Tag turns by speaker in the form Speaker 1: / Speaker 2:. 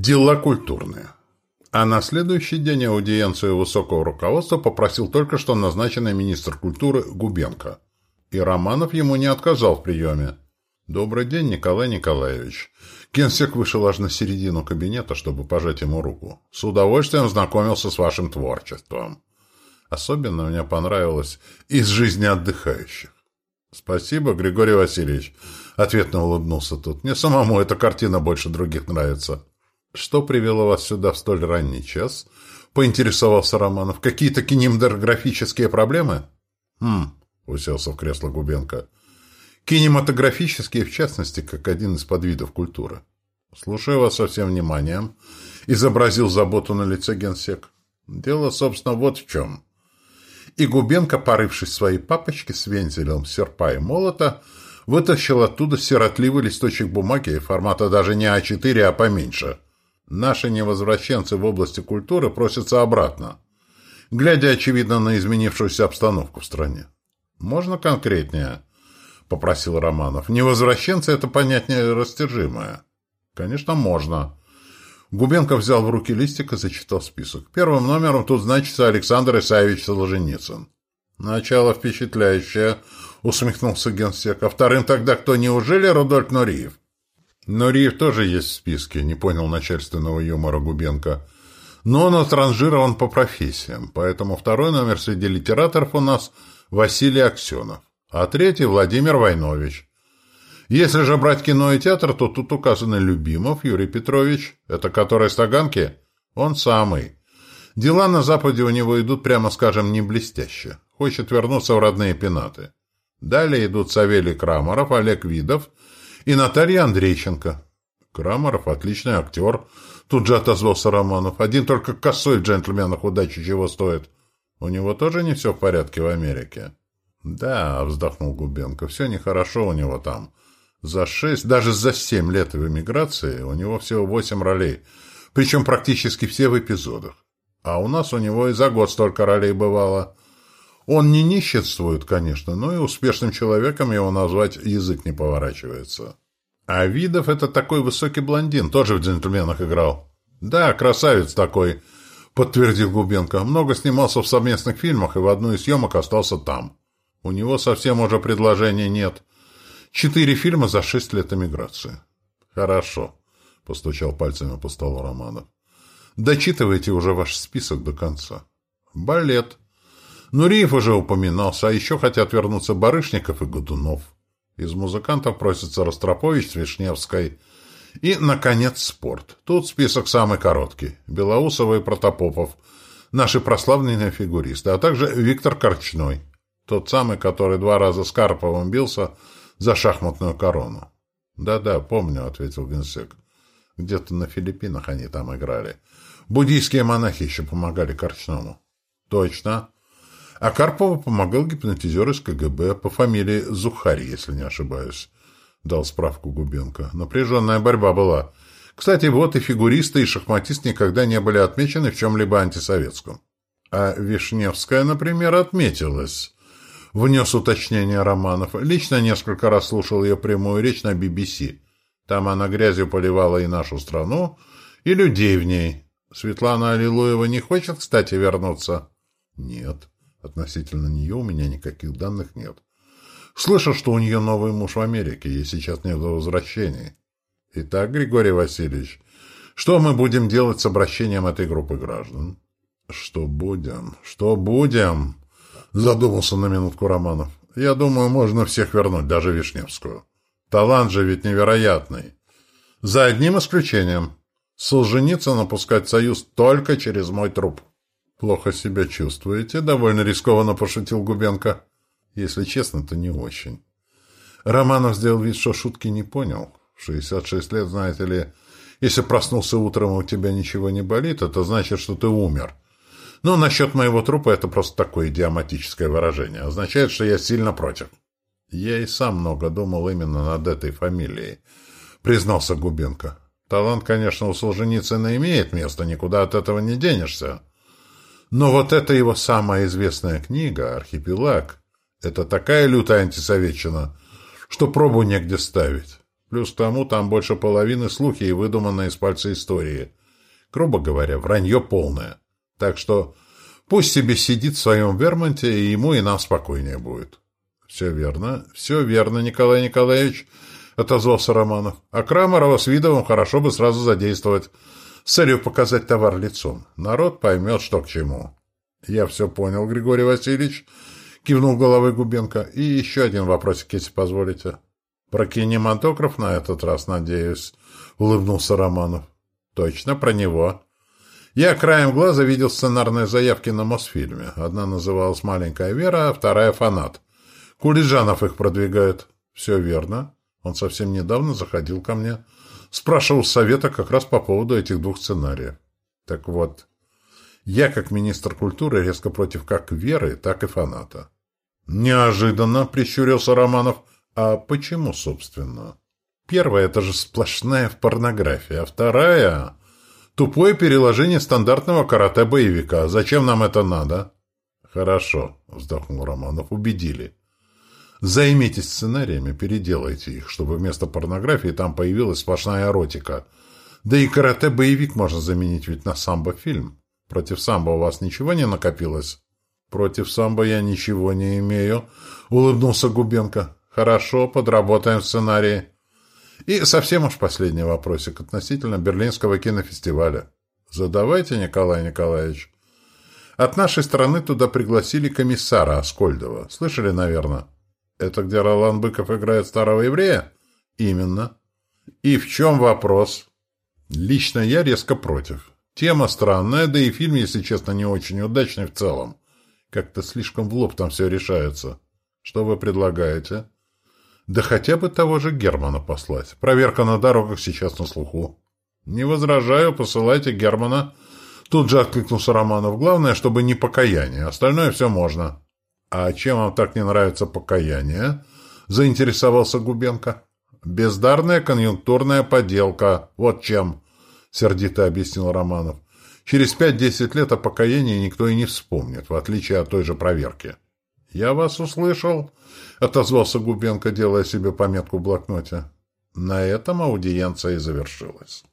Speaker 1: Дела культурные. А на следующий день аудиенцию высокого руководства попросил только что назначенный министр культуры Губенко. И Романов ему не отказал в приеме. «Добрый день, Николай Николаевич». Генсек вышел аж на середину кабинета, чтобы пожать ему руку. «С удовольствием знакомился с вашим творчеством. Особенно мне понравилось из жизни отдыхающих». «Спасибо, Григорий Васильевич», — ответно улыбнулся тут. «Мне самому эта картина больше других нравится». «Что привело вас сюда в столь ранний час?» — поинтересовался Романов. «Какие-то кинематографические проблемы?» «Хм», — уселся в кресло Губенко. «Кинематографические, в частности, как один из подвидов культуры». «Слушаю вас со всем вниманием», — изобразил заботу на лице генсек. «Дело, собственно, вот в чем». И Губенко, порывшись в своей папочке с вензелем серпа и молота, вытащил оттуда сиротливый листочек бумаги формата даже не А4, а поменьше — Наши невозвращенцы в области культуры просятся обратно, глядя, очевидно, на изменившуюся обстановку в стране. «Можно конкретнее?» — попросил Романов. «Невозвращенцы — это понятие растяжимое». «Конечно, можно». Губенко взял в руки листик и зачитал список. Первым номером тут значится Александр Исаевич Соложеницын. «Начало впечатляющее», — усмехнулся генсек. «А вторым тогда кто? Неужели Рудольф Нуриев?» Но Риев тоже есть в списке, не понял начальственного юмора Губенко. Но он отранжирован по профессиям, поэтому второй номер среди литераторов у нас Василий Аксенов, а третий Владимир Войнович. Если же брать кино и театр, то тут указаны Любимов Юрий Петрович, это который Стаганки, он самый. Дела на Западе у него идут, прямо скажем, не блестяще. Хочет вернуться в родные пенаты. Далее идут Савелий Крамаров, Олег Видов – и Наталья Андрейченко. Крамаров отличный актер. Тут же отозвался Романов. Один только косой в джентльменах удачи чего стоит. У него тоже не все в порядке в Америке. Да, вздохнул Губенко, все нехорошо у него там. За шесть, даже за семь лет в эмиграции у него всего восемь ролей. Причем практически все в эпизодах. А у нас у него и за год столько ролей бывало. Он не нищетствует, конечно, но и успешным человеком его назвать язык не поворачивается. А Видов — это такой высокий блондин, тоже в «Джентльменах» играл. Да, красавец такой, подтвердил Губенко. Много снимался в совместных фильмах и в одну из съемок остался там. У него совсем уже предложений нет. Четыре фильма за шесть лет эмиграции. Хорошо, постучал пальцами по столу Романов. Дочитывайте уже ваш список до конца. Балет. Нуриев уже упоминался, а еще хотят вернуться Барышников и Годунов. Из музыкантов просится Ростропович с Вишневской. И, наконец, спорт. Тут список самый короткий. Белоусова и Протопопов. Наши прославленные фигуристы. А также Виктор Корчной. Тот самый, который два раза с Карповым бился за шахматную корону. «Да-да, помню», — ответил генсек. «Где-то на Филиппинах они там играли. Буддийские монахи еще помогали Корчному». «Точно. А Карпову помогал гипнотизер из КГБ по фамилии Зухарь, если не ошибаюсь. Дал справку Губенко. Напряженная борьба была. Кстати, вот и фигуристы, и шахматист никогда не были отмечены в чем-либо антисоветском. А Вишневская, например, отметилась. Внес уточнение Романов. Лично несколько раз слушал ее прямую речь на BBC. Там она грязью поливала и нашу страну, и людей в ней. Светлана Аллилуева не хочет, кстати, вернуться? Нет. Относительно нее у меня никаких данных нет. Слышал, что у нее новый муж в Америке, ей сейчас нет возвращения. Итак, Григорий Васильевич, что мы будем делать с обращением этой группы граждан? Что будем? Что будем? Задумался на минутку Романов. Я думаю, можно всех вернуть, даже Вишневскую. Талант же ведь невероятный. За одним исключением. Солженицына пускать союз только через мой труп. «Плохо себя чувствуете?» — довольно рискованно пошутил Губенко. «Если честно, то не очень». Романов сделал вид, что шутки не понял. В 66 лет, знаете ли, если проснулся утром и у тебя ничего не болит, это значит, что ты умер. Но насчет моего трупа это просто такое идиоматическое выражение. Означает, что я сильно против. Я и сам много думал именно над этой фамилией, признался Губенко. Талант, конечно, у Солженицына имеет место, никуда от этого не денешься. Но вот эта его самая известная книга, «Архипелаг», это такая лютая антисоветчина, что пробу негде ставить. Плюс тому там больше половины слухи и выдуманные из пальца истории. Грубо говоря, вранье полное. Так что пусть себе сидит в своем Вермонте, и ему и нам спокойнее будет. — Все верно, все верно, Николай Николаевич, — отозвался Романов. — А Крамарова с Видовым хорошо бы сразу задействовать, с целью показать товар лицом. Народ поймет, что к чему. — Я все понял, Григорий Васильевич, — кивнул головой Губенко. — И еще один вопросик, если позволите. — Про кинематограф на этот раз, надеюсь, — улыбнулся Романов. — Точно, про него. Я краем глаза видел сценарные заявки на Мосфильме. Одна называлась «Маленькая Вера», а вторая «Фанат». Кулижанов их продвигает. Все верно. Он совсем недавно заходил ко мне. Спрашивал совета как раз по поводу этих двух сценариев. Так вот, я, как министр культуры, резко против как веры, так и фаната. Неожиданно, прищурился Романов. А почему, собственно? Первая – это же сплошная порнография, а вторая – тупое переложение стандартного карате-боевика. Зачем нам это надо? Хорошо, вздохнул Романов, убедили. Займитесь сценариями, переделайте их, чтобы вместо порнографии там появилась сплошная эротика. Да и карате-боевик можно заменить ведь на самбо-фильм. Против самбо у вас ничего не накопилось? Против самбо я ничего не имею, улыбнулся Губенко. Хорошо, подработаем сценарии. И совсем уж последний вопросик относительно Берлинского кинофестиваля. Задавайте, Николай Николаевич. От нашей страны туда пригласили комиссара Аскольдова. Слышали, наверное? Это где Ролан Быков играет старого еврея? Именно. И в чем вопрос? Лично я резко против. Тема странная, да и фильм, если честно, не очень удачный в целом. Как-то слишком в лоб там все решается. Что вы предлагаете? Да хотя бы того же Германа послать. Проверка на дорогах сейчас на слуху. Не возражаю, посылайте Германа. Тут же откликнулся Романов. Главное, чтобы не покаяние. Остальное все можно. «А чем вам так не нравится покаяние?» — заинтересовался Губенко. «Бездарная конъюнктурная поделка. Вот чем», — сердито объяснил Романов. «Через пять-десять лет о покаянии никто и не вспомнит, в отличие от той же проверки». «Я вас услышал», — отозвался Губенко, делая себе пометку в блокноте. На этом аудиенция и завершилась.